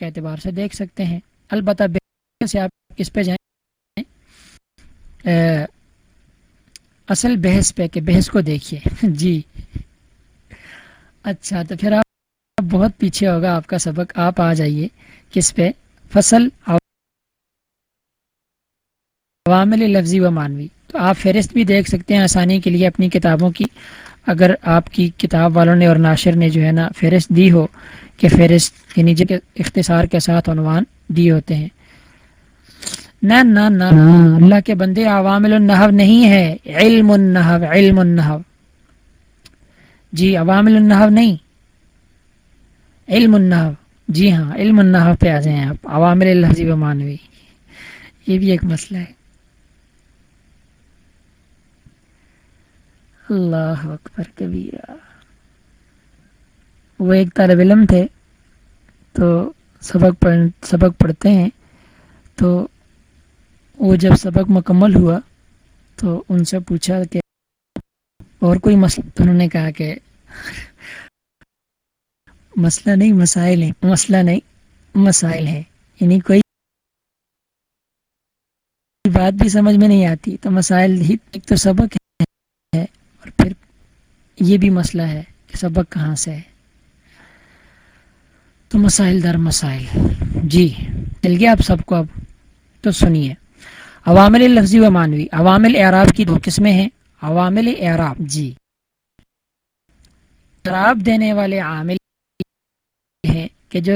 کے اعتبار سے دیکھ سکتے ہیں۔ البتہ سے آپ کس پہ جائیں اصل بحث پہ کہ بحث کو دیکھیے۔ جی۔ اچھا تو پھر آپ بہت پیچھے ہوگا آپ کا سبق۔ آپ آ جائیے کس پہ؟ فصل، عوامل لفظی و مانوی تو آپ فہرست بھی دیکھ سکتے ہیں آسانی کے لیے اپنی کتابوں کی۔ اگر آپ کی کتاب والوں نے اور ناشر نے جو ہے نا فہرست دی ہو کہ فہرست یعنی جن کے اختصار کے ساتھ عنوان دیے ہوتے ہیں۔ نہ نہ نہ اللہ کے بندے عوامل النحو نہیں ہے۔ علم النحو علم النحو۔ جی عوامل النحو نہیں۔ علم النحو۔ جی ہاں علم النحو پہ آ جائیں آپ۔ عوامل الحضی و مانوی یہ بھی ایک مسئلہ ہے۔ اللہ اکبر کبیرہ۔ وہ ایک طالب علم تھے، تو سبق پڑھ، سبق پڑھتے ہیں۔ تو وہ جب سبق مکمل ہوا، تو ان سے پوچھا کہ اور کوئی مسئلہ؟ تو انہوں نے کہا کہ مسئلہ نہیں، مسائل ہیں۔ مسئلہ نہیں، مسائل ہیں۔ یعنی کوئی بات بھی سمجھ میں نہیں آتی، تو مسائل ہی ایک تو سبق ہے اور پھر یہ بھی مسئلہ ہے کہ سبق کہاں سے ہے۔ تو مسائل در مسائل۔ جی مل گیا آپ سب کو اب۔ تو سنیے۔ عوامل لفظی و مانوی عوامل اعراب کی دو قسمیں ہیں۔ عوامل اعراب جی۔ اعراب دینے والے عامل ہیں کہ جو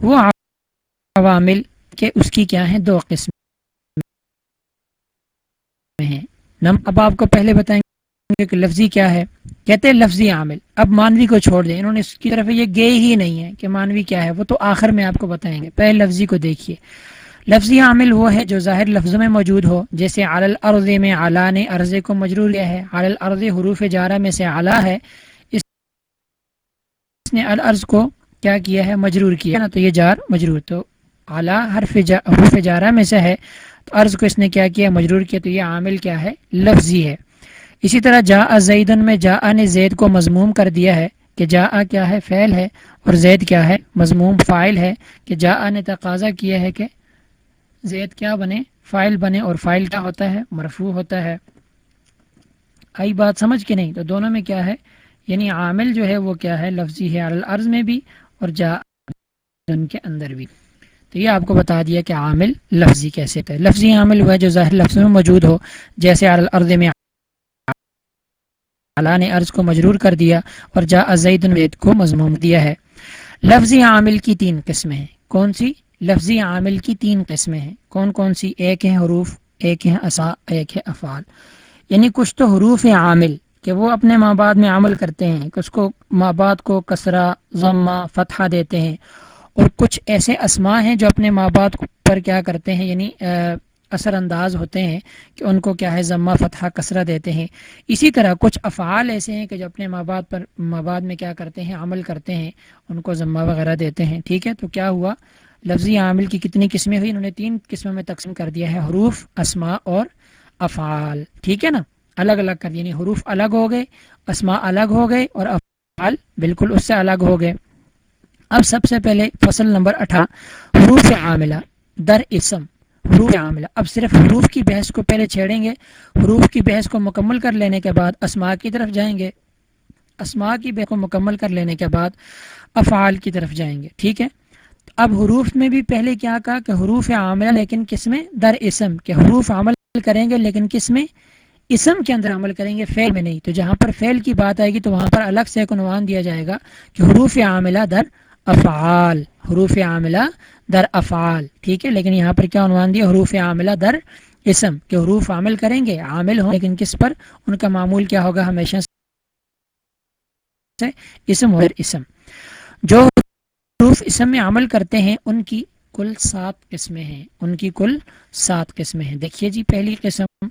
وہ عوامل کے اس کی کیا ہیں؟ دو قسم ہیں۔ اب آپ کو پہلے بتائیں گے کہ لفظی کیا ہے؟ کہتے ہیں لفظی عامل۔ اب مانوی کو چھوڑ دیں۔ انہوں نے اس کی طرف یہ گئے ہی نہیں ہے کہ مانوی کیا ہے۔ وہ تو آخر میں آپ کو بتائیں گے۔ پہلے لفظی کو دیکھیے۔ لفظی عامل وہ ہے جو ظاہر لفظوں میں موجود ہو، جیسے عال الارض میں اعلیٰ نے عرضے کو مجرور لیا ہے۔ عال الارض حروف جارہ میں سے اعلیٰ ہے۔ اس نے الارض کو کیا کیا ہے؟ مجرور کیا۔ نا تو یہ جار مجرور۔ تو اعلیٰ حرف جا، حروف جارہ میں سے ہے۔ تو عرض کو اس نے کیا کیا؟ مجرور کیا۔ تو یہ عامل کیا ہے؟ لفظی ہے۔ اسی طرح جا زیدن میں جا نے زید کو مضموم کر دیا ہے کہ جا کیا ہے؟ فعل ہے۔ اور زید کیا ہے؟ مضموم فائل ہے کہ جا نے تقاضا کیا ہے کہ زید کیا بنے؟ فائل بنے اور فائل کیا ہوتا ہے؟ مرفوع ہوتا ہے۔ آئی بات سمجھ کے نہیں، تو دونوں میں کیا ہے؟ یعنی عامل جو ہے وہ کیا ہے؟ لفظی ہے الارض میں بھی اور جا ان کے اندر بھی۔ تو یہ آپ کو بتا دیا کہ عامل لفظی کیسے تھے لفظی عامل ہوا جو ظاہر لفظ میں موجود ہو، جیسے الارض میں اللہ نے عرض کو مجرور کر دیا اور جا ازید کو مضموم دیا ہے۔ لفظی عامل کی تین قسمیں ہیں۔ کون سی؟ لفظی عامل کی تین قسمیں ہیں۔ کون کون سی؟ ایک ہے حروف، ایک ہے اسا، ایک ہے افعال۔ یعنی کچھ تو حروف عامل کہ وہ اپنے ماں بعد میں عمل کرتے ہیں، کچھ کو ماں بعد کو کسرہ، ضمہ فتحہ دیتے ہیں اور کچھ ایسے اسماء ہیں جو اپنے ماں بعد پر کیا کرتے ہیں یعنی اثر انداز ہوتے ہیں کہ ان کو کیا ہے ضمہ فتحہ کسرہ دیتے ہیں۔ اسی طرح کچھ افعال ایسے ہیں کہ جو اپنے ماں بعد پر، ماں بعد میں کیا کرتے ہیں، عمل کرتے ہیں، ان کو ضمہ وغیرہ دیتے ہیں۔ ٹھیک ہے، تو کیا ہوا؟ لفظی عامل کی کتنی قسمیں ہوئی؟ انہوں نے تین قسموں میں تقسیم کر دیا ہے، حروف اسما اور افعال۔ ٹھیک ہے نا؟ الگ الگ کر یعنی حروف الگ ہو گئے اسما الگ ہو گئے اور افعال بالکل اس سے الگ ہو گئے۔ اب سب سے پہلے فصل نمبر اٹھا حروف عاملہ، در اسم۔ حروف عاملہ۔ اب صرف حروف کی بحث کو پہلے چھیڑیں گے۔ حروف کی بحث کو مکمل کر لینے کے بعد اسما کی طرف جائیں گے۔ اسما کی بحث کو مکمل کر لینے کے بعد افعال کی طرف جائیں گے۔ ٹھیک ہے؟ اب حروف میں بھی پہلے کیا کہا کہ حروف عاملہ، لیکن کس میں؟ در اسم، کہ حروف عمل کریں گے، لیکن کس میں؟ اسم کے اندر عمل کریں گے، فعل میں نہیں۔ تو جہاں پر فعل کی بات آئے گی تو وہاں پر الگ سے ایک عنوان دیا جائے گا کہ حروف عاملہ در افعال، حروف عاملہ در افعال، ٹھیک ہے؟ لیکن یہاں پر کیا عنوان دیا؟ حروف عاملہ در اسم، کہ حروف عامل کریں گے، عامل ہوں، لیکن کس پر؟ ان کا معمول کیا ہوگا؟ ہمیشہ سے اسم اور اسم۔ جو حروف اسم میں عمل کرتے ہیں، ان کی کل سات قسمیں ہیں۔ ان کی کل سات قسمیں ہیں۔ دیکھیے جی پہلی قسم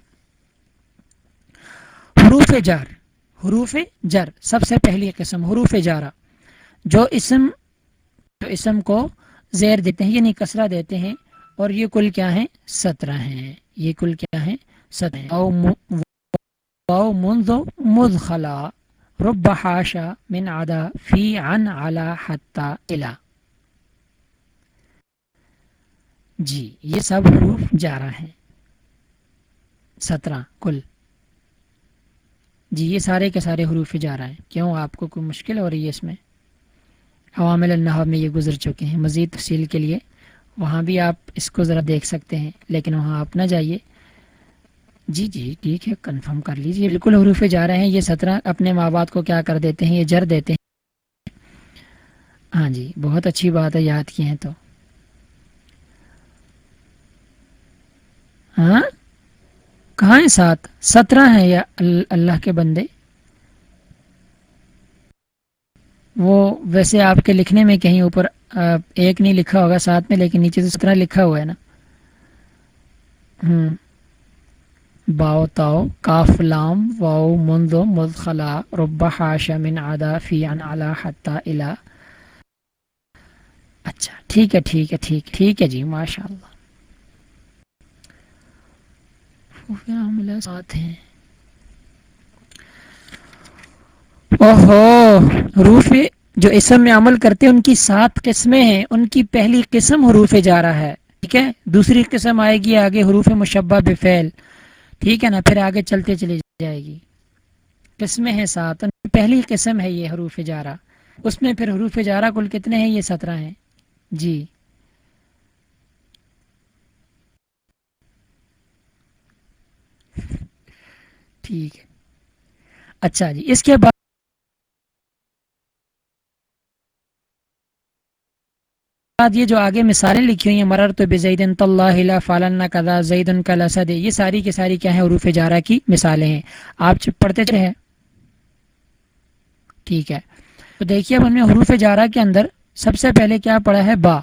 حروف جار حروف جر، سب سے پہلی قسم حروف جارہ۔ جو اسم جو اسم کو زیر دیتے ہیں یعنی کسرہ دیتے ہیں۔ اور یہ کل کیا ہیں سترہ ہیں یہ کل کیا ہیں سترہ منذ مدخلا رب حاشا من عدا فی عن علا حتی الہ۔ جی یہ سب حروف جارہ ہیں سترہ، کل۔ جی یہ سارے کے سارے حروف جارہ ہیں کیوں؟ آپ کو کوئی مشکل ہو رہی ہے اس میں؟ عوامل النحو میں یہ گزر چکے ہیں۔ مزید تفصیل کے لیے وہاں بھی آپ اس کو ذرا دیکھ سکتے ہیں، لیکن وہاں آپ نہ جائیے۔ جی جی ٹھیک ہے، کنفرم کر لیجیے بالکل حروف جا رہے ہیں۔ یہ سترہ اپنے ماں باپ کو کیا کر دیتے ہیں؟ یہ جر دیتے ہیں۔ ہاں جی بہت اچھی بات ہے، یاد کی ہیں تو۔ ہاں؟ کہاں ہیں سات؟ سترہ ہیں یا اللہ کے بندے؟ وہ ویسے آپ کے لکھنے میں کہیں اوپر ایک نہیں لکھا ہوگا ساتھ میں، لیکن نیچے سے سترہ لکھا ہوا ہے نا۔ ہوں باؤ، تاؤ، کاف، لام، واؤ مندو مدخلا رب حاشا من، عدا، فی عن علا، حتی الا اچھا ٹھیک ہے ٹھیک ہے، ٹھیک ٹھیک ہے جی ماشاء اللہ ساتھ ہیں۔ اوہو، حروف جو اسم میں عمل کرتے ہیں، ان کی سات قسمیں ہیں۔ ان کی پہلی قسم حروف جا رہا ہے۔ ٹھیک ہے؟ دوسری قسم آئے گی آگے حروف مشبہ بفعل۔ ٹھیک ہے نا؟ پھر آگے چلتے چلی جائے گی۔ قسمیں ہیں سات۔ پہلی قسم ہے یہ حروف جارہ۔ اس میں پھر حروف جارہ کل کتنے ہیں؟ یہ سترہ ہیں۔ جی۔ ٹھیک ہے۔ اچھا جی اس کے بعد بعد یہ جو آگے مثالیں لکھی ہوئی ہیں مرر تو بزیدن طلّہ فالن کدا زید کا لسد، یہ ساری کی ساری کیا ہیں؟ عروف جارہ کی مثالیں ہیں۔ آپ پڑھتے چلے ٹھیک ہے۔ تو دیکھیے اب ہم نے حروف جارہ کے اندر سب سے پہلے کیا پڑھا ہے؟ با۔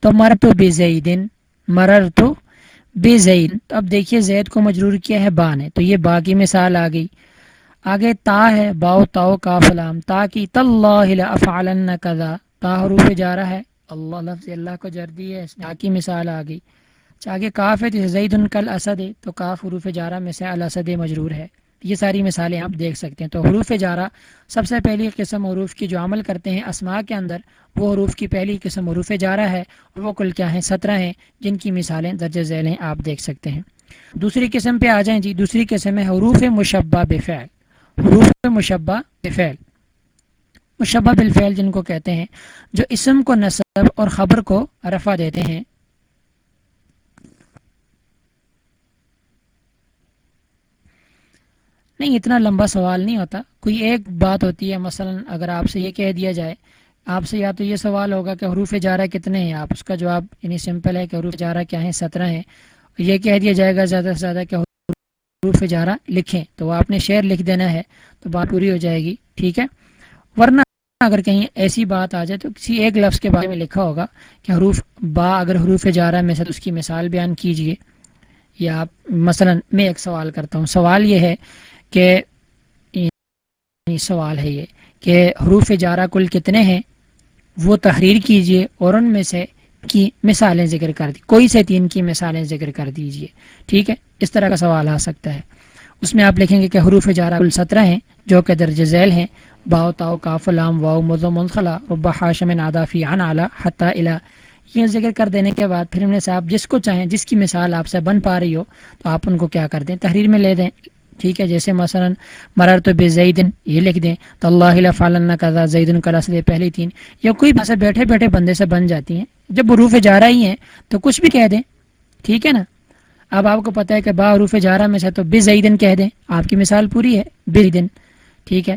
تو مر تو بے بزیدن مرر تو بے زید۔ اب دیکھیے زید کو مجرور کیا ہے؟ با نے۔ تو یہ با کی مثال آ گئی۔ آگے تا ہے، باؤ، تاؤ، کا، فلام۔ تا کی افعلن کذا۔ تا حروف جا رہا ہے۔ اللہ لفظ اللہ کو جردی ہے اس نے کی مثال آ گئی۔ اچھا، آگے کاف ہے زید کل اسد ہے تو کاف حروف جارہ میں سے الاسد مجرور ہے۔ یہ ساری مثالیں آپ دیکھ سکتے ہیں۔ تو حروف جارہ سب سے پہلی قسم حروف کی جو عمل کرتے ہیں اسما کے اندر وہ حروف کی پہلی قسم حروف جارہ ہے۔ اور وہ کل کیا ہیں؟ سترہ ہیں جن کی مثالیں درج ذیل ہیں آپ دیکھ سکتے ہیں۔ دوسری قسم پہ آ جائیں جی دوسری قسم ہے حروف مشبہ بفعل۔ حروف مشبہ بفعل۔ مشبہ بالفعل جن کو کہتے ہیں، جو اسم کو نصب اور خبر کو رفع دیتے ہیں۔ نہیں، اتنا لمبا سوال نہیں ہوتا۔ کوئی ایک بات ہوتی ہے، مثلا اگر آپ سے یہ کہہ دیا جائے، آپ سے یا تو یہ سوال ہوگا کہ حروف جارہ کتنے ہیں؟ آپ اس کا جواب یعنی سمپل ہے کہ حروف جارہ کیا ہیں؟ سترہ ہیں۔ یہ کہہ دیا جائے گا زیادہ سے زیادہ کہ حروف جارہ لکھیں۔ تو وہ آپ نے شعر لکھ دینا ہے تو بات پوری ہو جائے گی، ٹھیک ہے؟ ورنہ اگر کہیں ایسی بات آ جائے تو کسی ایک لفظ کے بارے میں لکھا ہوگا کہ حروف با اگر حروف جارہ میں سے تو اس کی مثال بیان کیجیے۔ یا آپ مثلا میں ایک سوال کرتا ہوں۔ سوال یہ ہے کہ یعنی سوال ہے یہ کہ حروف جارہ کل کتنے ہیں؟ وہ تحریر کیجیے اور ان میں سے کی مثالیں ذکر کر دی۔ کوئی سے تین کی مثالیں ذکر کر دیجیے۔ ٹھیک ہے؟ اس طرح کا سوال آ سکتا ہے۔ اس میں آپ لکھیں گے کہ حروف جارہ کل سترہ ہیں جو کہ درج ذیل ہیں۔ باؤ تاؤ کاف لام واؤ مزو منخلا ربا حاشم نادافی عن اعلیٰ حتیٰ الا یہ ذکر کر دینے کے بعد پھر ہم نے صاحب جس کو چاہیں جس کی مثال آپ سے بن پا رہی ہو تو آپ ان کو کیا کر دیں؟ تحریر میں لے دیں۔ ٹھیک ہے، جیسے مثلا مرر تو بے زیدن، یہ لکھ دیں۔ تو اللہ فالن کا زیدن کلا سے پہلی تین۔ یا کوئی بھاشا بیٹھے بیٹھے بندے سے بن جاتی ہیں۔ جب روف جا رہی ہیں تو کچھ بھی کہہ دیں۔ ٹھیک ہے نا؟ اب آپ کو پتا ہے کہ با روف جارہ میں سے تو بے زیدن کہہ دیں۔ آپ کی مثال پوری ہے بے دن ٹھیک ہے؟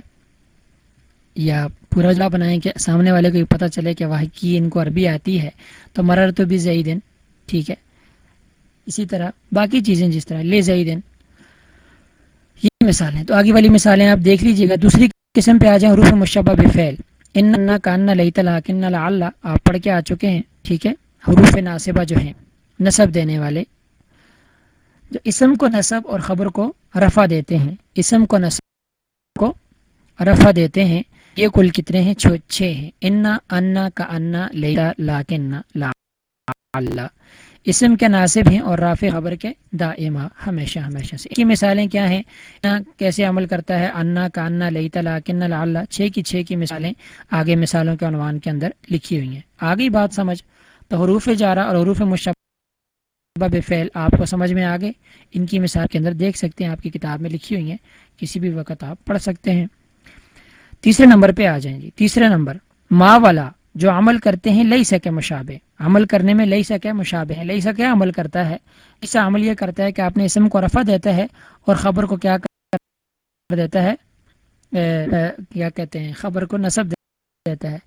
یا پورا جلا بنائیں کہ سامنے والے کو یہ پتہ چلے کہ واہ کی ان کو عربی آتی ہے، تو مرر تو بھی زیدن، ٹھیک ہے؟ اسی طرح باقی چیزیں جس طرح، لے زیدن، یہ مثالیں تو آگے والی مثالیں آپ دیکھ لیجیے گا۔ دوسری قسم پہ آ جائیں حروف مشبہ بفعل ان کان لئی طلاق ان اللہ آپ پڑھ کے آ چکے ہیں، ٹھیک ہے؟ حروف ناصبہ جو ہیں نصب دینے والے۔ جو اسم کو نصب اور خبر کو رفع دیتے ہیں، اسم کو نصب کو رفع دیتے ہیں یہ کل کتنے ہیں؟ چھ ہیں۔ انا انا کا انا لیتا لا لا۔ اللہ اسم کے ناصب ہیں اور رافع خبر کے دائمہ۔ ہمیشہ ہمیشہ سے۔ کی مثالیں کیا ہیں؟ کیسے عمل کرتا ہے؟ انا کا انا لئی تلا کن اللہ چھ کی چھ کی مثالیں آگے مثالوں کے عنوان کے اندر لکھی ہوئی ہیں۔ آگے بات سمجھ۔ تو حروف جارہ اور حروف مشبہ فعل آپ کو سمجھ میں آگے۔ ان کی مثال کے اندر دیکھ سکتے ہیں، آپ کی کتاب میں لکھی ہوئی ہیں۔ کسی بھی وقت آپ پڑھ سکتے ہیں۔ تیسرے نمبر پہ آ جائیں گے تیسرے نمبر، ما والا جو عمل کرتے ہیں، لئی سکے مشابہ۔ عمل کرنے میں لئی سکے، مشابہ ہے لئی سکے، عمل کرتا ہے۔ اس سے عمل یہ کرتا ہے کہ آپ نے اسم کو رفع دیتا ہے اور خبر کو کیا کر دیتا ہے؟ کیا کہتے ہیں؟ خبر کو نصب دیتا ہے۔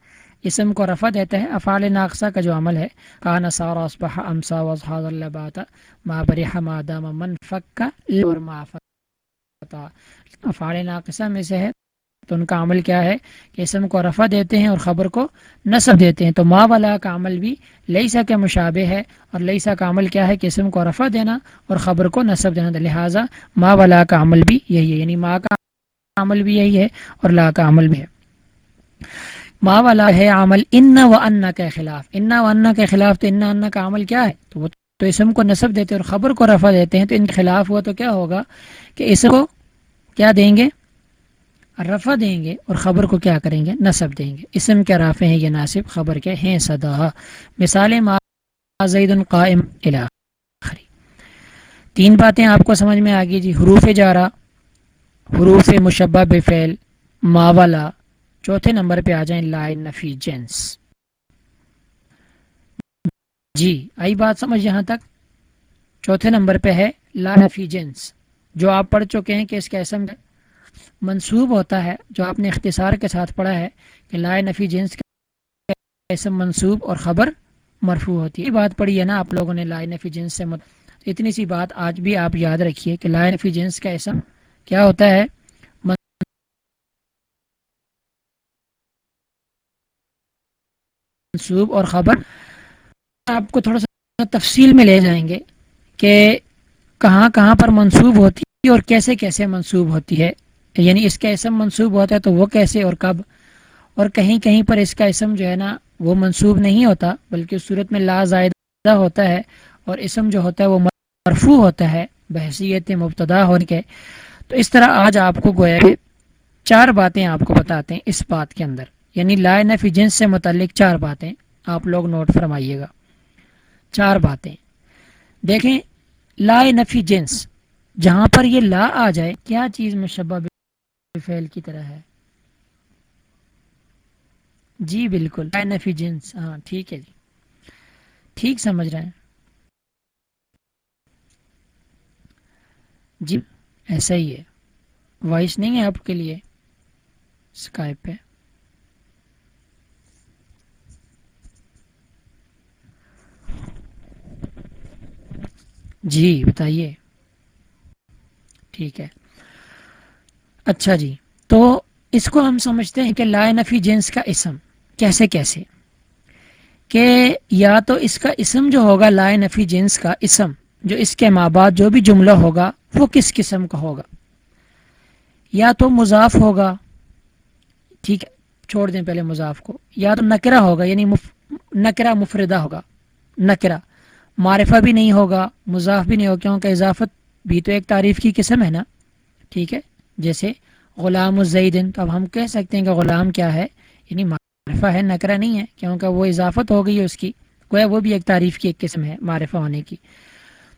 اسم کو رفع دیتا ہے۔ افعال ناقصہ کا جو عمل ہے، کان سارا اصبح امسا وضحاد اللہ بات ما برح ما دام من فکا اور ما فتا۔ افعال ناقصہ میں سے ہے۔ تو ان کا عمل کیا ہے کہ اسم کو رفع دیتے ہیں اور خبر کو نصب دیتے ہیں۔ تو ما والا کا عمل بھی لئیسا کے مشابہ ہے اور لئیسا کا عمل کیا ہے کہ اسم کو رفع دینا اور خبر کو نصب دینا۔ لہٰذا ما والا کا عمل بھی یہی ہے۔ یعنی ما کا عمل بھی یہی ہے اور لا کا عمل بھی ہے۔ ما والا ہے عمل ان و ان کے خلاف۔ ان و ان کے خلاف تو ان ان کا عمل کیا ہے؟ تو وہ تو اسم کو نصب دیتے اور خبر کو رفع دیتے ہیں۔ تو ان کے خلاف ہوا تو کیا ہوگا کہ اسم کو کیا دیں گے؟ رفع دیں گے اور خبر کو کیا کریں گے؟ نصب دیں گے۔ اسم کے رافع ہیں یہ ناصب؟ خبر کے ہیں؟ صدا مثال زید القائم الآخری تین باتیں آپ کو سمجھ میں آگی جی۔ حروف جارا حروف مشبہ بفعل ماولا چوتھے نمبر پہ آ جائیں لائے نفی جنس جی آئی بات سمجھ یہاں تک؟ چوتھے نمبر پہ ہے لا نفی جنس جو آپ پڑھ چکے ہیں کہ اس کا اسم منصوب ہوتا ہے، جو آپ نے اختصار کے ساتھ پڑھا ہے کہ لائے نفی جنس کا اسم منصوب اور خبر مرفوع ہوتی ہے۔ یہ بات پڑھی ہے نا آپ لوگوں نے لائے نفی جنس سے مت... اتنی سی بات آج بھی آپ یاد رکھیے کہ لائے نفی جنس کا اسم کیا ہوتا ہے؟ منصوب اور خبر۔ آپ کو تھوڑا سا تفصیل میں لے جائیں گے کہ کہاں کہاں پر منصوب ہوتی ہے اور کیسے کیسے منصوب ہوتی ہے۔ یعنی اس کا اسم منصوب ہوتا ہے تو وہ کیسے اور کب؟ اور کہیں کہیں پر اس کا اسم جو ہے نا، وہ منصوب نہیں ہوتا، بلکہ اس صورت میں لا زائدہ ہوتا ہے اور اسم جو ہوتا ہے وہ مرفوع ہوتا ہے، بحثیت مبتدا ہونے کے۔ تو اس طرح آج آپ کو گویا کہ چار باتیں آپ کو بتاتے ہیں اس بات کے اندر۔ یعنی لا نفی جنس سے متعلق چار باتیں۔ آپ لوگ نوٹ فرمائیے گا۔ چار باتیں۔ دیکھیں، لا نفی جنس، جہاں پر یہ لا آ جائے، کیا چیز مشبہ فعل کی طرح ہے۔ جی بالکل۔ نفی جنس۔ ہاں ٹھیک ہے جی۔ ٹھیک سمجھ رہے ہیں۔ جی ایسا ہی ہے۔ وائس نہیں ہے آپ کے لیے۔ اسکائپ پہ جی بتائیے۔ ٹھیک ہے۔ اچھا جی۔ تو اس کو ہم سمجھتے ہیں کہ لا نفی جنس کا اسم۔ کیسے کیسے؟ کہ یا تو اس کا اسم جو ہوگا، لا نفی جنس کا اسم، جو اس کے ماں بعد جو بھی جملہ ہوگا، وہ کس قسم کا ہوگا؟ یا تو مضاف ہوگا۔ ٹھیک ہے، چھوڑ دیں پہلے مضاف کو۔ یا تو نکرا ہوگا یعنی مف... نکرا مفردہ ہوگا۔ نکرا معرفہ بھی نہیں ہوگا، مضاف بھی نہیں ہوگا، کیونکہ اضافت بھی تو ایک تعریف کی قسم ہے نا۔ ٹھیک ہے۔ جیسے غلام الزیدن تو اب ہم کہہ سکتے ہیں کہ غلام کیا ہے؟ یعنی معرفہ ہے، نکرہ نہیں ہے، کیونکہ وہ اضافت ہو گئی ہے اس کی۔ گویا وہ بھی ایک تعریف کی ایک قسم ہے، معرفہ ہونے کی۔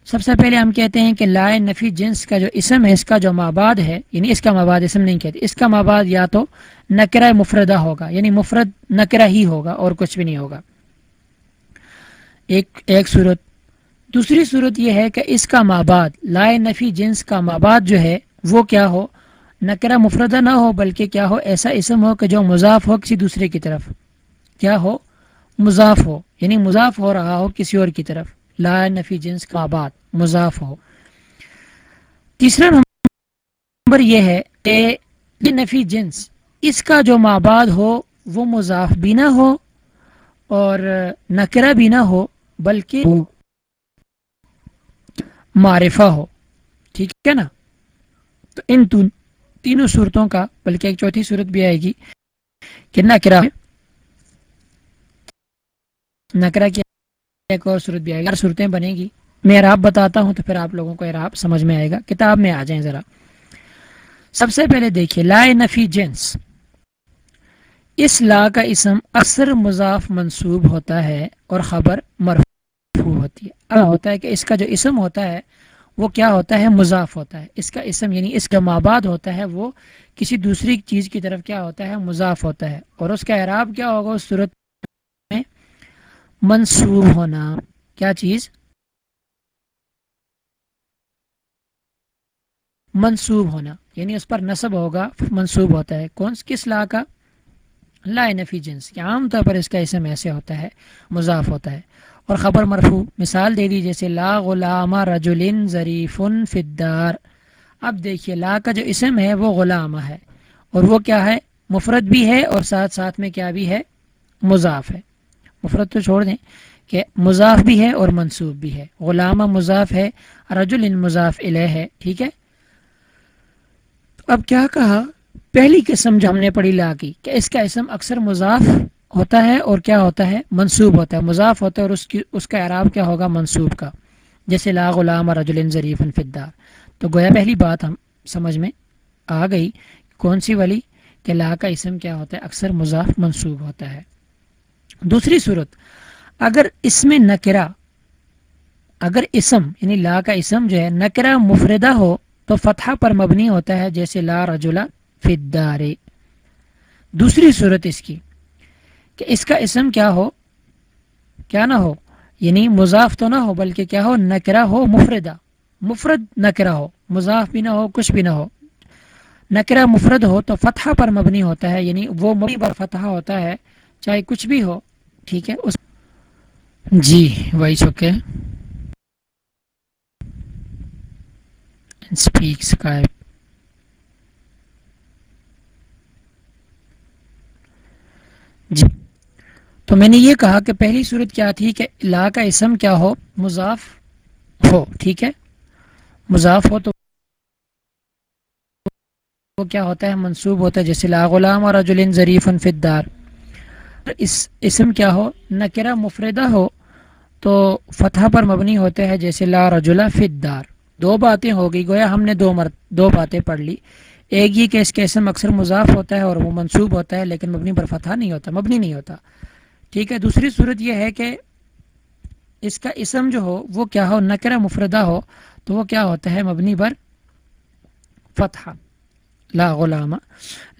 سب سے پہلے ہم کہتے ہیں کہ لائے نفی جنس کا جو اسم ہے، اس کا جو ماباد ہے یعنی اس کا ماباد اسم نہیں کہتے۔ اس کا ماباد یا تو نکرہ مفردہ ہوگا یعنی مفرد نکرہ ہی ہوگا اور کچھ بھی نہیں ہوگا۔ ایک ایک صورت۔ دوسری صورت یہ ہے کہ اس کا ماباد لائے نفی جنس کا ماباد جو ہے، وہ کیا ہو؟ نکرہ مفردہ نہ ہو بلکہ کیا ہو ایسا اسم ہو کہ جو مضاف ہو کسی دوسرے کی طرف۔ کیا ہو؟ مضاف ہو یعنی مضاف ہو رہا ہو کسی اور کی طرف۔ لا نفی جنس کا بات مضاف ہو۔ تیسرا نمبر یہ ہے کہ نفی جنس، اس کا جو ماباد ہو وہ مضاف بھی نہ ہو اور نکرہ بھی نہ ہو بلکہ معرفہ ہو۔ ٹھیک ہے نا؟ تو ان تینوں صورتوں کا، بلکہ ایک چوتھی صورت بھی آئے گی کہ نکرا نکرا کیا ایک اور صورت بھی آئے گی۔ صورتیں بنے گی۔ میں عراب بتاتا ہوں تو پھر آپ لوگوں کو عراب سمجھ میں آئے گا۔ کتاب میں آ جائیں ذرا۔ سب سے پہلے دیکھیے، لا نفی جنس۔ اس لا کا اسم اکثر مضاف منصوب ہوتا ہے اور خبر مرفوع ہوتی ہے۔ ہوتا ہے کہ اس کا جو اسم ہوتا ہے وہ کیا ہوتا ہے؟ مضاف ہوتا ہے۔ اس کا اسم یعنی اس کا ماباد ہوتا ہے، وہ کسی دوسری چیز کی طرف کیا ہوتا ہے؟ مضاف ہوتا ہے۔ اور اس کا اعراب کیا ہوگا؟ اس صورت میں منصوب ہونا۔ کیا چیز؟ منصوب ہونا۔ یعنی اس پر نصب ہوگا منصوب ہوتا ہے۔ کون؟ کس لا کا؟ لا نفی جنس۔ عام طور پر اس کا اسم ایسے ہوتا ہے، مضاف ہوتا ہے۔ اور خبر مرفو مثال دے دی جیسے لا غلام رجل ظریف فدار اب دیکھیے لا کا جو اسم ہے وہ غلامہ ہے۔ اور وہ کیا ہے؟ مفرد بھی ہے اور ساتھ ساتھ میں کیا بھی ہے؟ مضاف ہے۔ مفرد تو چھوڑ دیں کہ مضاف بھی ہے اور منصوب بھی ہے۔ غلامہ مضاف ہے رجل مضاف علیہ ہے۔ ٹھیک ہے؟ اب کیا کہا؟ پہلی قسم جو ہم نے پڑھی لا کی، کہ اس کا اسم اکثر مضاف ہوتا ہے اور کیا ہوتا ہے؟ منصوب ہوتا ہے، مضاف ہوتا ہے اور اس کی، اس کا اعراب کیا ہوگا؟ منصوب کا۔ جیسے لا غلام رجل ظریف فدار تو گویا پہلی بات ہم سمجھ میں آ گئی، کون سی والی؟ کہ لا کا اسم کیا ہوتا ہے؟ اکثر مضاف منصوب ہوتا ہے۔ دوسری صورت، اگر اس میں نکرا اگر اسم یعنی لا کا اسم جو ہے نکرا مفردہ ہو، تو فتحہ پر مبنی ہوتا ہے، جیسے لا رجلا فدارے دوسری صورت اس کی۔ کہ اس کا اسم کیا ہو؟ کیا نہ ہو یعنی مضاف تو نہ ہو، بلکہ کیا ہو؟ نکرا ہو، مفردہ۔ مفرد نکرا ہو، مضاف بھی نہ ہو، کچھ بھی نہ ہو۔ نکرا مفرد ہو تو فتح پر مبنی ہوتا ہے یعنی وہ مبنی پر فتح ہوتا ہے، چاہے کچھ بھی ہو، ٹھیک ہے؟ اس جی وہی چکے اسپیک اسکائپ جی تو میں نے یہ کہا کہ پہلی صورت کیا تھی کہ لا کا اسم کیا ہو؟ مضاف ہو، ٹھیک ہے؟ مضاف ہو تو وہ کیا ہوتا ہے؟ منصوب ہوتا ہے، جیسے لا غلام اور رجل ظریف فدار اس اسم کیا ہو؟ نکرہ مفردہ ہو تو فتح پر مبنی ہوتے ہیں جیسے لا رجلا فدار دو باتیں ہو گئی، گویا ہم نے دو مر، دو باتیں پڑھ لی۔ ایک یہ کہ اس کے اسم اکثر مضاف ہوتا ہے اور وہ منصوب ہوتا ہے، لیکن مبنی پر فتح نہیں ہوتا، مبنی نہیں ہوتا۔ ٹھیک ہے، دوسری صورت یہ ہے کہ اس کا اسم جو ہو، وہ کیا ہو؟ نکرہ مفردہ ہو، تو وہ کیا ہوتا ہے؟ مبنی پر فتح لا غلام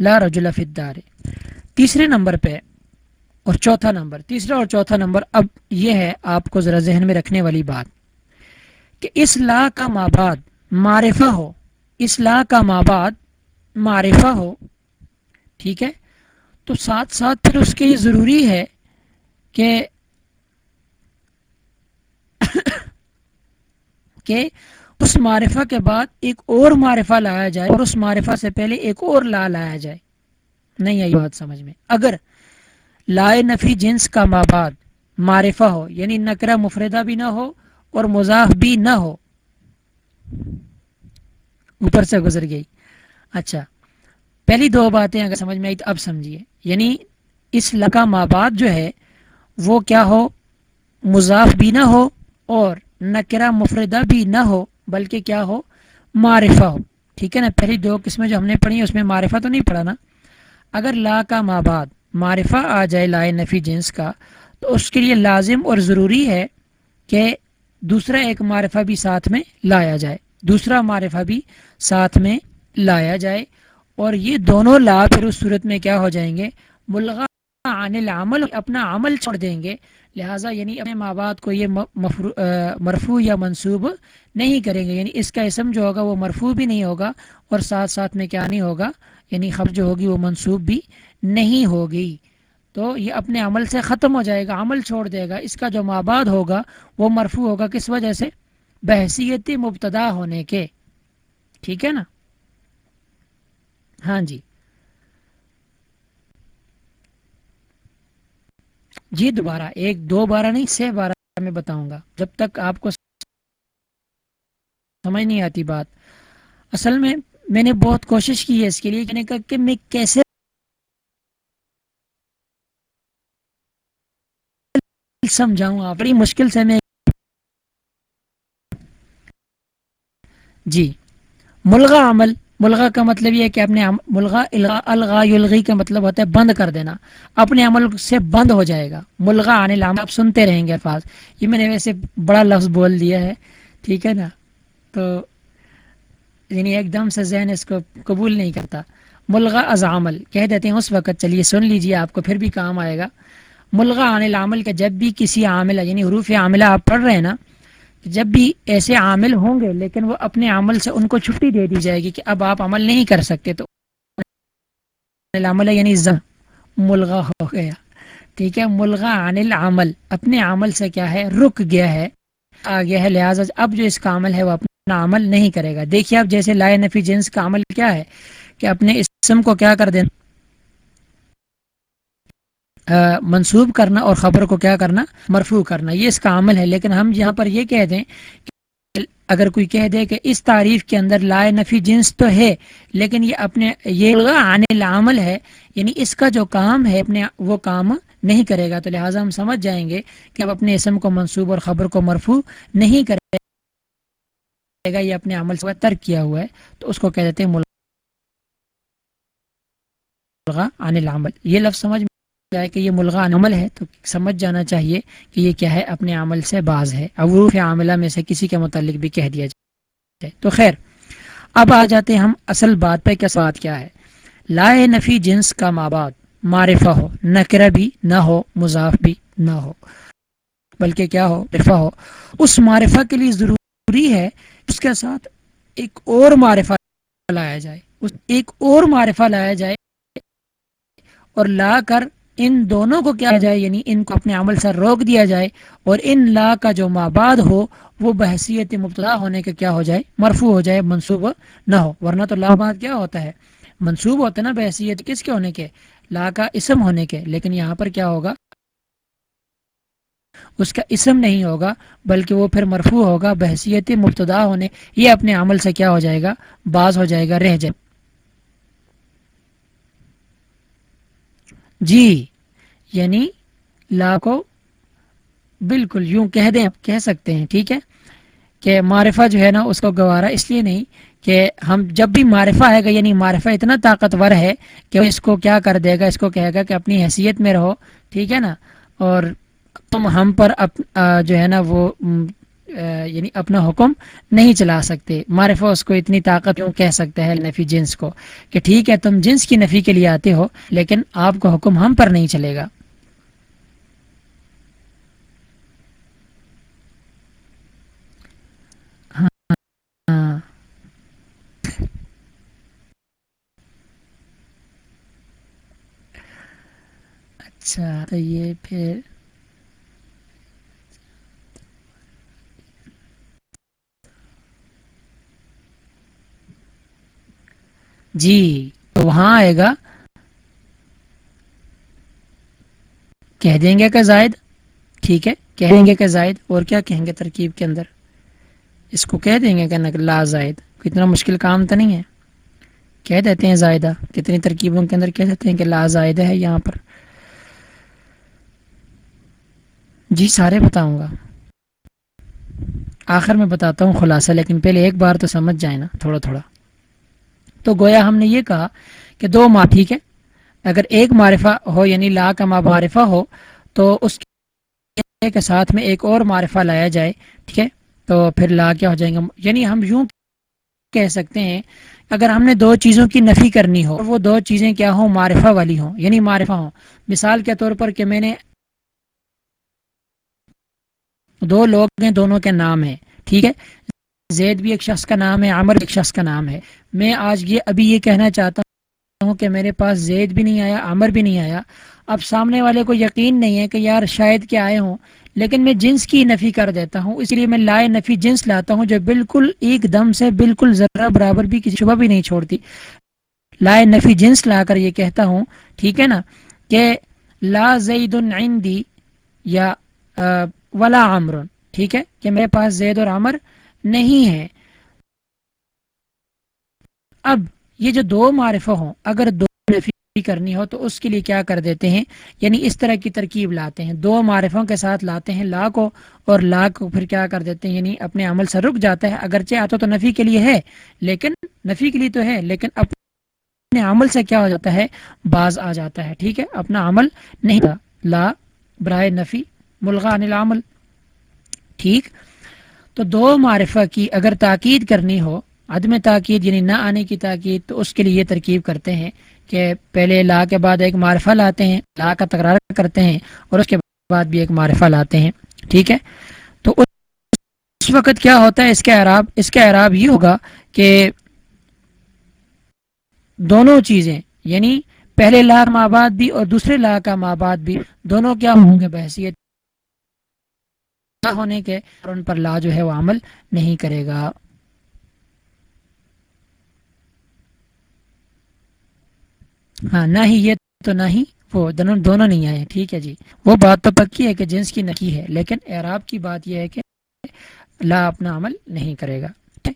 لا رجل فدار تیسرے نمبر پہ اور چوتھا نمبر، تیسرا اور چوتھا نمبر، اب یہ ہے آپ کو ذرا ذہن میں رکھنے والی بات کہ اس لا کا ماباد معرفہ ہو، اس لا کا ماباد معرفہ ہو، ٹھیک ہے؟ تو ساتھ ساتھ پھر اس کے یہ ضروری ہے کہ کہ اس معرفہ کے بعد ایک اور معرفہ لایا جائے اور اس معرفہ سے پہلے ایک اور لا لایا جائے۔ نہیں آئی بات سمجھ میں۔ اگر لائے نفی جنس کا ماباد معرفہ ہو یعنی نکرہ مفردہ بھی نہ ہو اور مضاف بھی نہ ہو۔ اوپر سے گزر گئی۔ اچھا۔ پہلی دو باتیں اگر سمجھ میں آئی تو اب سمجھیے۔ یعنی اس لکا ماباد جو ہے وہ کیا ہو؟ مضاف بھی نہ ہو اور نکرہ مفردہ بھی نہ ہو، بلکہ کیا ہو؟ معرفہ ہو۔ ٹھیک ہے نا؟ پہلی دو قسمیں جو ہم نے پڑھی ہیں، اس میں معرفہ تو نہیں پڑھا نا؟ اگر لا کا ماباد معرفہ آ جائے لائے نفی جنس کا، تو اس کے لیے لازم اور ضروری ہے کہ دوسرا ایک معرفہ بھی ساتھ میں لایا جائے۔ دوسرا معرفہ بھی ساتھ میں لایا جائے۔ اور یہ دونوں لا پھر اس صورت میں کیا ہو جائیں گے؟ ملغا عن العمل، اپنا عمل چھوڑ دیں گے۔ لہٰذا یعنی اپنے ماں باپ کو یہ مرفوع یا منصوب نہیں کریں گے۔ یعنی اس کا اسم جو ہوگا وہ مرفوع بھی نہیں ہوگا اور ساتھ ساتھ میں کیا نہیں ہوگا؟ یعنی خبر جو ہوگی وہ منصوب بھی نہیں ہوگی۔ تو یہ اپنے عمل سے ختم ہو جائے گا، عمل چھوڑ دے گا۔ اس کا جو ماں ہوگا وہ مرفوع ہوگا کس وجہ سے؟ بحثیت مبتدا ہونے کے۔ ٹھیک ہے نا؟ ہاں جی۔ جی دوبارہ، ایک دو بارہ نہیں سے بارہ میں بتاؤں گا۔ جب تک آپ کو سمجھ نہیں آتی بات۔ اصل میں میں نے بہت کوشش کی ہے اس کے لیے کہ میں کیسے سمجھاؤں آپ؟ بڑی مشکل سے میں جی۔ ملغا عمل ملغا کا مطلب یہ ہے کہ اپنے ملغا الغا یلغی کا مطلب ہوتا ہے بند کر دینا۔ اپنے عمل سے بند ہو جائے گا۔ ملغا آنے لام آپ سنتے رہیں گے الفاظ۔ یہ میں نے ویسے بڑا لفظ بول دیا ہے، ٹھیک ہے نا؟ تو یعنی ایک دم سے ذہن اس کو قبول نہیں کرتا۔ ملغا از عمل۔ کہہ دیتے ہیں اس وقت، چلیے سن لیجیے، آپ کو پھر بھی کام آئے گا۔ ملغا عن العمل کا جب بھی کسی عاملہ یعنی حروف عاملہ آپ پڑھ رہے ہیں نا جب بھی ایسے عامل ہوں گے، لیکن وہ اپنے عمل سے ان کو چھٹی دے دی جائے گی کہ اب آپ عمل نہیں کر سکتے تو العمل یعنی ملغا ہو گیا۔ ٹھیک ہے؟ ملغا عن العمل۔ اپنے عمل سے کیا ہے؟ رک گیا ہے۔ آ گیا ہے، لہٰذا اب جو اس کا عمل ہے، وہ اپنا عمل نہیں کرے گا۔ دیکھیے اب جیسے لائے نفی جنس کا عمل کیا ہے کہ اپنے اسم کو کیا کر دینا منسوب کرنا اور خبر کو کیا کرنا، مرفوع کرنا، یہ اس کا عمل ہے۔ لیکن ہم یہاں پر یہ کہہ دیں کہ اگر کوئی کہہ دے کہ اس تعریف کے اندر لائے نفی جنس تو ہے، لیکن یہ اپنے، یہ آنے العمل ہے یعنی اس کا جو کام ہے، اپنے وہ کام نہیں کرے گا۔ تو لہٰذا ہم سمجھ جائیں گے کہ اب اپنے اسم کو منصوب اور خبر کو مرفوع نہیں کرے گا، یہ اپنے عمل سے ترک کیا ہوا ہے۔ تو اس کو کہہ دیتے ہیں عن العمل۔ یہ لفظ سمجھ جائے کہ یہ ملغا عمل ہے تو سمجھ جانا چاہیے کہ یہ کیا ہے، اپنے عمل سے باز ہے۔ عروف عاملہ میں سے کسی کے متعلق بھی کہہ دیا جائے۔ تو خیر، اب آ جاتے ہیں ہم اصل بات پہ کیا بات کیا ہے۔ لائے نفی جنس کا ماباد، معرفہ ہو۔ نکرہ بھی، نہ ہو، مضاف بھی، نہ ہو۔ بلکہ کیا ہو؟ رفا ہو۔ اس معرفہ کے لیے ضروری ہے اس کے ساتھ ایک اور معرفہ لایا جائے۔ ایک اور معرفہ لایا جائے اور لا کر ان دونوں کو کیا جائے؟ یعنی ان کو اپنے عمل سے روک دیا جائے اور ان لا کا جو ماباد ہو، وہ بحثیت مبتلا ہونے کا کیا ہو جائے؟ مرفوع ہو جائے، منصوب نہ ہو۔ ورنہ تو لا بعد کیا ہوتا ہے؟ منصوب ہوتا ہے نا بحثیت کس کے ہونے کے؟ لا کا اسم ہونے کے۔ لیکن یہاں پر کیا ہوگا؟ اس کا اسم نہیں ہوگا، بلکہ وہ پھر مرفوع ہوگا۔ بحثیت مبتدا ہونے، یہ اپنے عمل سے کیا ہو جائے گا؟ باز ہو جائے گا، رہ جائے جی یعنی لا کو بالکل یوں کہہ دیں، کہہ سکتے ہیں، ٹھیک ہے؟ کہ معرفہ جو ہے نا، اس کو گوارا، اس لیے نہیں کہ ہم جب بھی معرفہ آئے گا یعنی معرفہ اتنا طاقتور ہے کہ اس کو کیا کر دے گا، اس کو کہے گا کہ اپنی حیثیت میں رہو، ٹھیک ہے نا؟ اور تم ہم پر اپ جو ہے نا، وہ یعنی اپنا حکم نہیں چلا سکتے۔ معرفہ اس کو اتنی طاقت کیوں کہہ سکتے ہیں نفی جنس کو؟ کہ ٹھیک ہے، تم جنس کی نفی کے لیے آتے ہو، لیکن آپ کو حکم ہم پر نہیں چلے گا۔ ہاں۔ اچھا تو یہ پھر جی تو وہاں آئے گا۔ کہہ دیں گے کہ زائد۔ ٹھیک ہے، کہہ دیں گے کہ زائد۔ اور کیا کہیں گے ترکیب کے اندر؟ اس کو کہہ دیں گے کہ لا زائد۔ کتنا مشکل کام تو نہیں ہے۔ کہہ دیتے ہیں زائدہ۔ کتنی ترکیبوں کے اندر کہہ دیتے ہیں کہ لا زائد ہے یہاں پر۔ جی سارے بتاؤں گا۔ آخر میں بتاتا ہوں خلاصہ، لیکن پہلے ایک بار تو سمجھ جائے نا، تھوڑا تھوڑا۔ تو گویا ہم نے یہ کہا کہ دو ماں ٹھیک ہے، اگر ایک معرفہ ہو یعنی لا کا ماں معرفہ ہو تو اس کے ساتھ میں ایک اور معرفہ لایا جائے، ٹھیک ہے؟ تو پھر لا کیا ہو جائیں گا یعنی ہم یوں کہہ سکتے ہیں، اگر ہم نے دو چیزوں کی نفی کرنی ہو، وہ دو چیزیں کیا ہوں؟ معرفہ والی ہوں یعنی معرفہ ہوں۔ مثال کے طور پر کہ میں نے دو لوگ ہیں، دونوں کے نام ہیں، ٹھیک ہے؟ زید بھی ایک شخص کا نام ہے عمر ایک شخص کا نام ہے۔ میں آج یہ ابھی یہ کہنا چاہتا ہوں کہ میرے پاس زید بھی نہیں آیا عمر بھی نہیں آیا۔ اب سامنے والے کو یقین نہیں ہے کہ یار شاید کہ آئے ہوں، لیکن میں جنس کی نفی کر دیتا ہوں۔ اس لیے میں لائے نفی جنس لاتا ہوں جو بالکل ایک دم سے بالکل ذرا برابر بھی کسی شبہ بھی نہیں چھوڑتی۔ لائے نفی جنس لا کر یہ کہتا ہوں، ٹھیک ہے نا، کہ لا زید عندی یا ولا عمر ٹھیک ہے، کہ میرے پاس زید اور عمر نہیں ہے۔ اب یہ جو دو معرفہ ہوں، اگر دو نفی کرنی ہو تو اس کے لیے کیا کر دیتے ہیں؟ یعنی اس طرح کی ترکیب لاتے ہیں۔ دو معرفوں کے ساتھ لاتے ہیں، لا کو اور لا کو پھر کیا کر دیتے ہیں؟ یعنی اپنے عمل سے رک جاتا ہے۔ اگرچہ آتا تو نفی کے لیے ہے، لیکن نفی کے لیے تو ہے، لیکن اپنے عمل سے کیا ہو جاتا ہے؟ باز آ جاتا ہے۔ ٹھیک ہے؟ اپنا عمل نہیں۔ لا، برائے نفی، ملغا العمل۔ ٹھیک؟ تو دو معرفہ کی اگر تاکید کرنی ہو، عدم تاکید یعنی نہ آنے کی تاکید، تو اس کے لیے یہ ترکیب کرتے ہیں کہ پہلے لا کے بعد ایک معرفہ لاتے ہیں، لا کا تکرار کرتے ہیں اور اس کے بعد بھی ایک معرفہ لاتے ہیں، ٹھیک ہے؟ تو اس وقت کیا ہوتا ہے؟ اس کا اعراب، اس کا اعراب یہ ہوگا کہ دونوں چیزیں یعنی پہلے لا ماں بعد بھی اور دوسرے لا کا ماں بعد بھی، دونوں کیا ہوں گے؟ بحثیت ہونے کے اور ان پر لا جو ہے وہ عمل نہیں کرے گا۔ ہاں نہ ہی یہ تو نہ ہی وہ دونوں دونوں نہیں آئے۔ ٹھیک ہے جی۔ وہ بات تو پکی ہے کہ جنس کی نکی ہے، لیکن اعراب کی بات یہ ہے کہ لا اپنا عمل نہیں کرے گا۔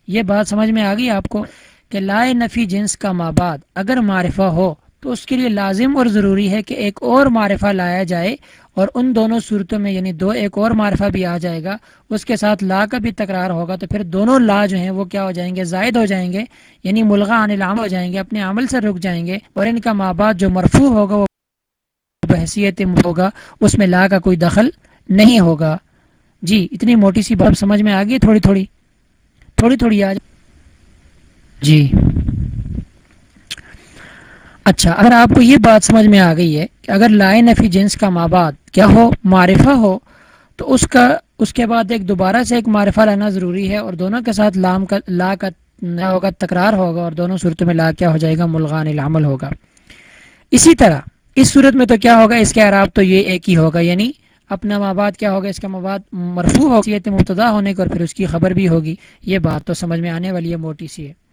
یہ بات سمجھ میں آ گئی آپ کو کہ لائے نفی جنس کا ماباد اگر معرفہ ہو تو اس کے لیے لازم اور ضروری ہے کہ ایک اور معرفہ لایا جائے اور ان دونوں صورتوں میں یعنی دو ایک اور معرفہ بھی آ جائے گا، اس کے ساتھ لا کا بھی تکرار ہوگا تو پھر دونوں لا جو ہیں وہ کیا ہو جائیں گے؟ زائد ہو جائیں گے یعنی ملغا عن العام ہو جائیں گے، اپنے عمل سے رک جائیں گے اور ان کا ماں باپ جو مرفوع ہوگا، وہ بحثیت ہوگا، اس میں لا کا کوئی دخل نہیں ہوگا۔ جی اتنی موٹی سی بات، سمجھ میں آ گئی؟ تھوڑی تھوڑی تھوڑی تھوڑی آ جی۔ اچھا اگر آپ کو یہ بات سمجھ میں آ گئی ہے کہ اگر لائے نفی جنس کا ماں کیا ہو، معرفہ ہو، تو اس کا، اس کے بعد ایک دوبارہ سے ایک معرفہ لانا ضروری ہے اور دونوں کے ساتھ لام کا، لا کا ہوگا، تکرار ہوگا اور دونوں صورتوں میں لا کیا ہو جائے گا، ملغان العمل ہوگا۔ اسی طرح، اس صورت میں تو کیا ہوگا؟ اس کے عراب تو یہ ایک ہی ہوگا یعنی اپنا ماباد کیا ہوگا؟ اس کا مواد مرفوع ہوگی مبتدا ہونے کو اور پھر اس کی خبر بھی ہوگی۔ یہ بات تو سمجھ میں آنے والی ہے، موٹی سی ہے۔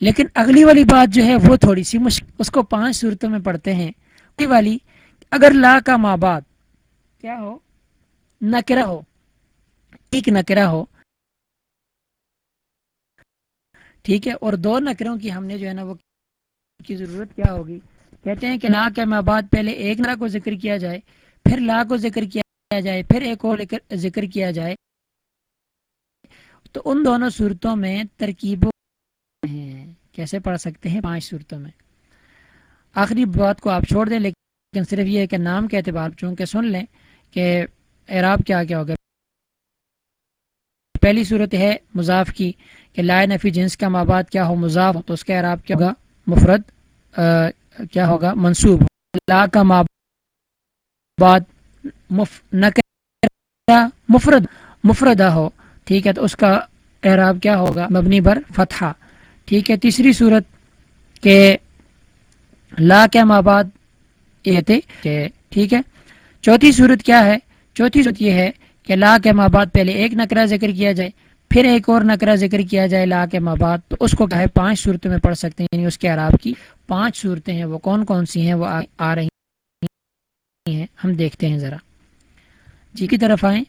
لیکن اگلی والی بات جو ہے وہ تھوڑی سی مشکل اس کو پانچ صورتوں میں پڑھتے ہیں۔ والی، اگر لا کا ماں بعد کیا ہو؟ نکرا ہو۔ ایک نکرا ہو۔ ٹھیک ہے، اور دو نکروں کی ہم نے جو ہے نا وہ کی ضرورت کیا ہوگی؟ کہتے ہیں کہ لا کے ماں بعد پہلے ایک نا کو ذکر کیا جائے، پھر لا کو ذکر کیا جائے، پھر ایک اور ذکر کیا جائے۔ تو ان دونوں صورتوں میں ترکیبوں ہیں۔ کیسے پڑھ سکتے ہیں پانچ صورتوں میں؟ آخری بات کو آپ چھوڑ دیں، لیکن صرف یہ ہے کہ نام کے اعتبار چونکہ سن لیں کہ اعراب کیا کیا ہوگا۔ پہلی صورت ہے مضاف کی کہ لائے نفی جنس کا ماباد کیا ہو؟ مضاف تو اس کا اعراب کیا ہوگا؟ مفرد کیا ہوگا؟ منصوب۔ لا کا ماباد مف مفرد، مفردہ ہو۔ ٹھیک ہے، تو اس کا اعراب کیا ہوگا؟ مبنی بر فتحہ۔ ٹھیک ہے، تیسری صورت کہ لا کے ماں بعد یہ تھے کہ ٹھیک ہے۔ چوتھی صورت کیا ہے؟ چوتھی صورت یہ ہے کہ لا کے ماں بعد پہلے ایک نکرا ذکر کیا جائے، پھر ایک اور نکرا ذکر کیا جائے لا کے ماں بعد تو اس کو کہے پانچ صورتوں میں پڑھ سکتے ہیں یعنی اس کے عراب کی پانچ صورتیں ہیں، وہ کون کون سی ہیں؟ وہ آ رہی ہیں۔ ہم دیکھتے ہیں ذرا۔ جی کی طرف آئیں،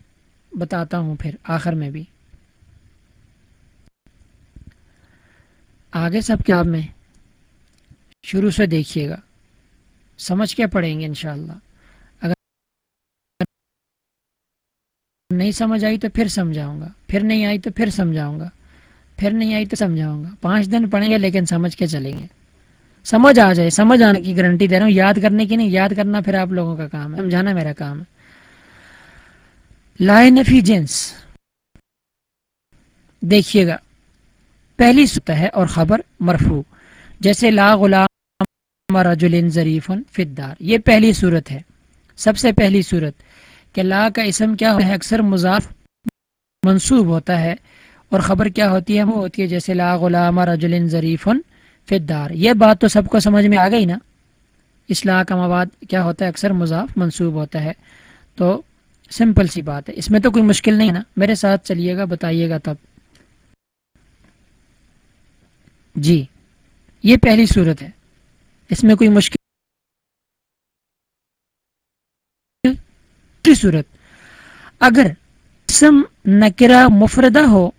بتاتا ہوں پھر آخر میں بھی۔ آگے سب کتاب میں شروع سے دیکھیے گا۔ سمجھ کے پڑھیں گے انشاءاللہ۔ اگر نہیں سمجھ آئی تو پھر سمجھاؤں گا۔ پھر نہیں آئی تو پھر سمجھاؤں گا۔ پھر نہیں آئی تو سمجھاؤں گا۔ پانچ دن پڑھیں گے لیکن سمجھ کے چلیں گے۔ سمجھ آ جائے۔ سمجھ آنے کی گارنٹی دے رہا ہوں۔ یاد کرنے کی نہیں، یاد کرنا پھر آپ لوگوں کا کام ہے۔ سمجھانا میرا کام ہے۔ لائن فی جنس۔ دیکھیے گا۔ پہلی سطح ہے اور خبر مرفو جیسے لا غلام رجل ظریف فدار یہ پہلی صورت ہے۔ سب سے پہلی صورت، کہ لا کا اسم کیا ہے؟ اکثر مضاف منصوب ہوتا ہے اور خبر کیا ہوتی ہے؟ وہ ہوتی ہے جیسے لا غلام رجل ظریف فدار یہ بات تو سب کو سمجھ میں آ گئی نا؟ اس لا کا مواد کیا ہوتا ہے؟ اکثر مضاف منصوب ہوتا ہے۔ تو سمپل سی بات ہے۔ اس میں تو کوئی مشکل نہیں ہے نا؟ میرے ساتھ چلیے گا، بتائیے گا تب۔ جی یہ پہلی صورت ہے۔ اس میں کوئی مشکل صورت۔ اگر اسم نکرا مفردہ ہو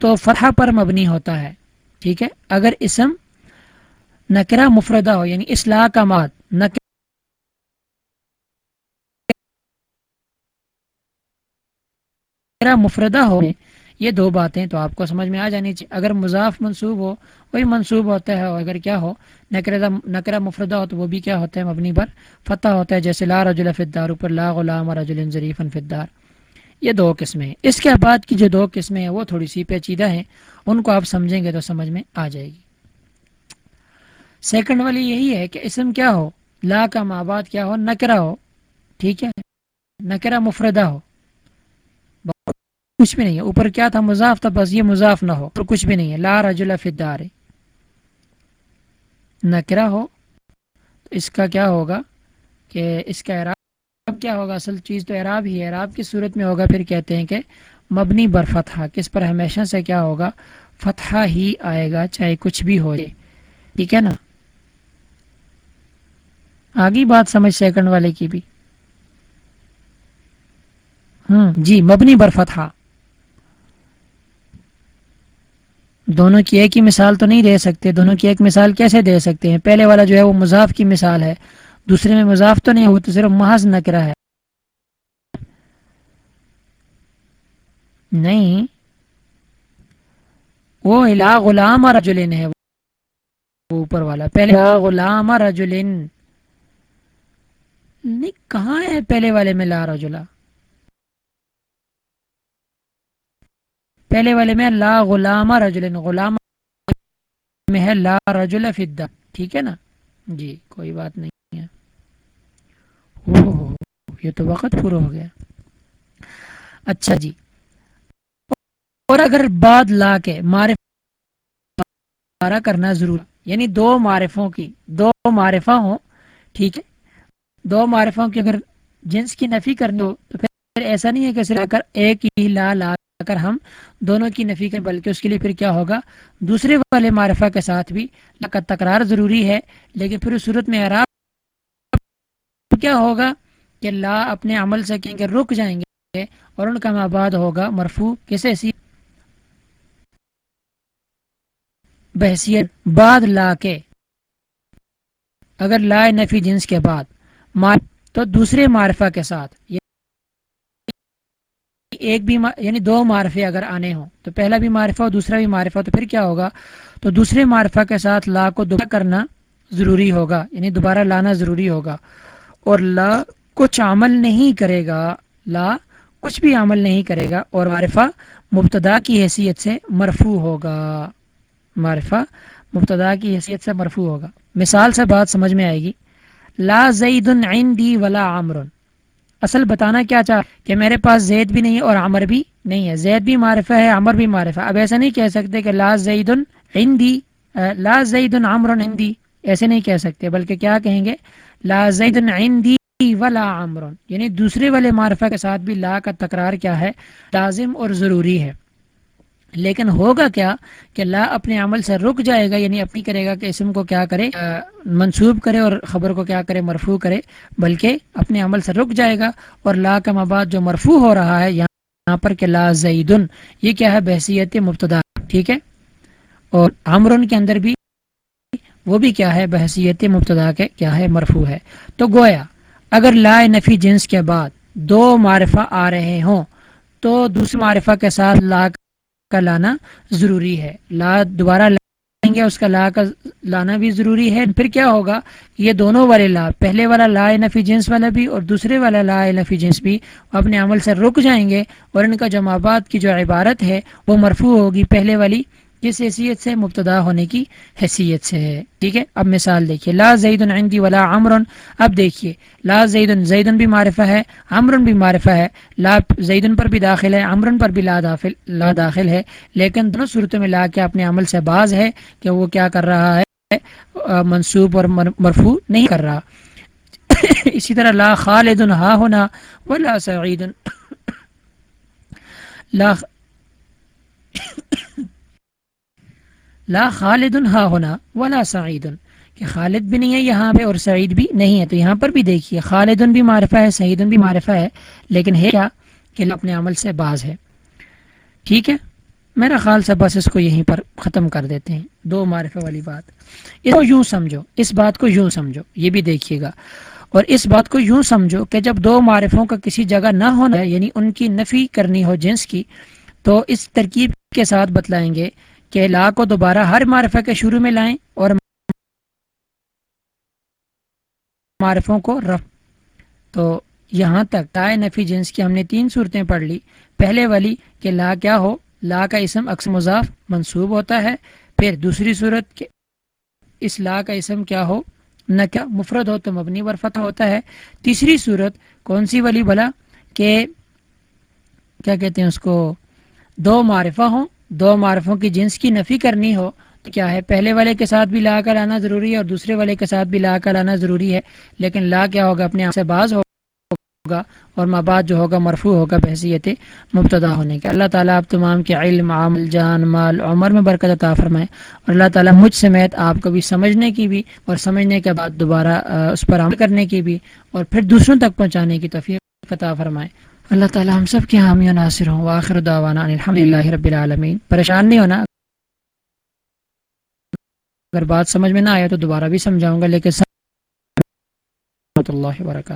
تو فتح پر مبنی ہوتا ہے، ٹھیک ہے؟ اگر اسم نکرا مفردہ ہو یعنی اصلاح کا ماد نکرا مفردہ ہو یہ دو باتیں تو آپ کو سمجھ میں آ جانی چاہیے۔ اگر مضاف منصوب ہو، وہی منصوب ہوتا ہے، اور اگر کیا ہو نکرا نکرا مفردہ ہو تو وہ بھی کیا ہوتا ہے، مبنی پر فتح ہوتا ہے، جیسے لا رجل فدار اوپر لا غلام رجل ظریف فدار یہ دو قسمیں اس کے بعد کی جو دو قسمیں ہیں، وہ تھوڑی سی پیچیدہ ہیں۔ ان کو آپ سمجھیں گے تو سمجھ میں آ جائے گی۔ سیکنڈ والی یہی ہے کہ اسم کیا ہو؟ لا کا ماباد کیا ہو؟ نکرا ہو۔ ٹھیک ہے؟ نکرا مفردہ ہو۔ کچھ بھی نہیں ہے۔ اوپر کیا تھا؟ مضاف تھا، بس یہ مضاف نہ ہو۔ کچھ بھی نہیں ہے۔ لا رجل فدار نکرا ہو۔ اس کا کیا ہوگا کہ اس کا اعراب کیا ہوگا؟ اصل چیز تو اعراب ہی ہے۔ اعراب کی صورت میں ہوگا، پھر کہتے ہیں کہ مبنی بر فتح کس پر؟ ہمیشہ سے کیا ہوگا؟ فتح ہی آئے گا، چاہے کچھ بھی ہو جائے۔ ٹھیک ہے نا؟ آگی بات سمجھ سیکنڈ والے کی بھی۔ ہوں جی مبنی بر فتح دونوں کی ایک ہی مثال تو نہیں دے سکتے، دونوں کی ایک مثال کیسے دے سکتے ہیں؟ پہلے والا جو ہے وہ مضاف کی مثال ہے، دوسرے میں مضاف تو نہیں، وہ تو صرف محض نکرا ہے۔ نہیں، وہ الا غلام رجلن ہے، وہ اوپر والا۔ پہلے غلام رجلن۔ نہیں، کہاں ہے پہلے والے میں لا رجلا پہلے والے میں لا غلام رجل غلام میں ہے، لا رجل فدا ٹھیک ہے نا؟ جی کوئی بات نہیں ہے۔ یہ تو وقت پورا ہو گیا۔ اچھا جی۔ اور اگر بعد لا کے معرف کرنا ضرور یعنی دو معرفوں کی، دو معرفہ ہوں، ٹھیک ہے؟ دو معرفوں کی اگر جنس کی نفی کرنی ہو، تو پھر ایسا نہیں ہے کہ صرف ایک ہی لا لا کر ہم دونوں کی نفی کریں، بلکہ اس کے لیے پھر کیا ہوگا؟ دوسرے والے معرفہ کے ساتھ بھی کا تکرار ضروری ہے، لیکن پھر اس صورت میں عراب کیا ہوگا؟ کہ لا اپنے عمل سے کہیں گے رک جائیں گے اور ان کا ماباد ہوگا مرفو کسے سی بحثیت بعد لا کے۔ اگر لا نفی جنس کے بعد تو دوسرے معرفہ کے ساتھ کہ ایک بھی یعنی دو معرفے اگر آنے ہوں، تو پہلا بھی معرفہ اور دوسرا بھی معرفہ، تو پھر کیا ہوگا؟ تو دوسرے معرفہ کے ساتھ لا کو دوبارہ کرنا ضروری ہوگا یعنی دوبارہ لانا ضروری ہوگا۔ اور لا کچھ عمل نہیں کرے گا، لا کچھ بھی عمل نہیں کرے گا، اور معرفہ مبتدا کی حیثیت سے مرفو ہوگا۔ معرفہ مبتدا کی حیثیت سے مرفو ہوگا۔ مثال سے بات سمجھ میں آئے گی۔ لا زید عندی ولا عمر اصل بتانا کیا چاہ کہ میرے پاس زید بھی نہیں ہے اور عمر بھی نہیں ہے۔ زید بھی معرفہ ہے، عمر بھی معرفہ اب ایسا نہیں کہہ سکتے کہ لا زید ہندی لا زید عمر ہندی ایسے نہیں کہہ سکتے، بلکہ کیا کہیں گے؟ لا زید عندی ولا عمر یعنی دوسرے والے معرفہ کے ساتھ بھی لا کا تکرار کیا ہے؟ لازم اور ضروری ہے۔ لیکن ہوگا کیا کہ لا اپنے عمل سے رک جائے گا یعنی اپنی کرے گا کہ اسم کو کیا کرے منسوب کرے اور خبر کو کیا کرے مرفو کرے، بلکہ اپنے عمل سے رک جائے گا اور لا کا مباد جو مرفو ہو رہا ہے، یہاں پر کہ لا زیدن، یہ کیا ہے؟ بحثیت مبتدا، ٹھیک ہے؟ اور عمرن کے اندر بھی وہ بھی کیا ہے؟ بحثیت مبتدا کے کیا ہے؟ مرفو ہے۔ تو گویا، اگر لا نفی جنس کے بعد دو معرفہ آ رہے ہوں، تو دوسرے معرفہ کے ساتھ لا کا لانا ضروری ہے۔ لا دوبارہ لائیں گے، اس کا لا کا لانا بھی ضروری ہے۔ پھر کیا ہوگا؟ یہ دونوں والے لا، پہلے والا لا نفی جنس والا بھی اور دوسرے والا لا نفی جنس بھی۔ اپنے عمل سے رک جائیں گے اور ان کا جمعباد کی جو عبارت ہے وہ مرفوع ہوگی، پہلے والی۔ کس حیثیت سے مبتدا ہونے کی حیثیت سے ہے۔ ٹھیک ہے؟ اب مثال دیکھیے۔ لا زید عندی ولا عمر اب دیکھیے۔ لا زید زیدن بھی معرفہ ہے عمر بھی معرفہ ہے۔ لا زیدن پر بھی داخل ہے عمر پر بھی لا داخل لا داخل ہے۔ لیکن دونوں صورتوں میں لا کے اپنے عمل سے باز ہے کہ وہ کیا کر رہا ہے منصوب اور مرفوع نہیں کر رہا۔ اسی طرح لا خالد ہا ہونا، ولا سعید لا لا خالد ہا ہونا ولا سعید کہ خالد بھی نہیں ہے، یہاں پہ اور سعید بھی نہیں ہے۔ تو یہاں پر بھی دیکھیے، خالد بھی معرفہ ہے، سعید بھی معرفہ ہے، لیکن ہے کیا کہ اپنے عمل سے باز ہے۔ ٹھیک ہے؟ میرا خیال سے بس اس کو یہیں پر ختم کر دیتے ہیں۔ دو معرفے والی بات۔ اس کو یوں سمجھو، اس بات کو یوں سمجھو، یہ بھی دیکھیے گا۔ اور اس بات کو یوں سمجھو کہ جب دو معرفوں کا کسی جگہ نہ ہونا ہے یعنی ان کی نفی کرنی ہو جنس کی، تو اس ترکیب کے ساتھ بتلائیں گے کہ لا کو دوبارہ ہر معرفہ کے شروع میں لائیں اور معرفوں کو رف تو یہاں تک تائے نفی جنس کی ہم نے تین صورتیں پڑھ لی۔ پہلے والی کہ لا کیا ہو؟ لا کا اسم اکثر مضاف منصوب ہوتا ہے۔ پھر دوسری صورت کہ اس لا کا اسم کیا ہو؟ نہ کیا مفرد ہو تو مبنی ورفت ہوتا ہے۔ تیسری صورت کون سی والی بلا کہ کیا کہتے ہیں اس کو؟ دو معرفہ ہوں۔ دو معرفوں کی جنس کی نفی کرنی ہو تو کیا ہے؟ پہلے والے کے ساتھ بھی لا کر آنا ضروری ہے اور دوسرے والے کے ساتھ بھی لا کر آنا ضروری ہے، لیکن لا کیا ہوگا؟ اپنے آپ سے باز ہوگا اور مباد جو ہوگا مرفوع ہوگا بحثیت مبتدا ہونے کے اللہ تعالیٰ آپ تمام کے علم عامل جان، مال، عمر میں برکت عطا فرمائے اور اللہ تعالیٰ مجھ سمیت آپ کو بھی سمجھنے کی بھی اور سمجھنے کے بعد دوبارہ اس پر عمل کرنے کی بھی اور پھر دوسروں تک پہنچانے کی توفیق عطا فرمائے۔ اللہ تعالیٰ ہم سب کے حامی و ناصر ہوں واخر دعوانا الحمد للہ رب العالمین۔ پریشان نہیں ہونا۔ اگر بات سمجھ میں نہ آیا تو دوبارہ بھی سمجھاؤں گا، لیکن اللہ وبرکاتہ۔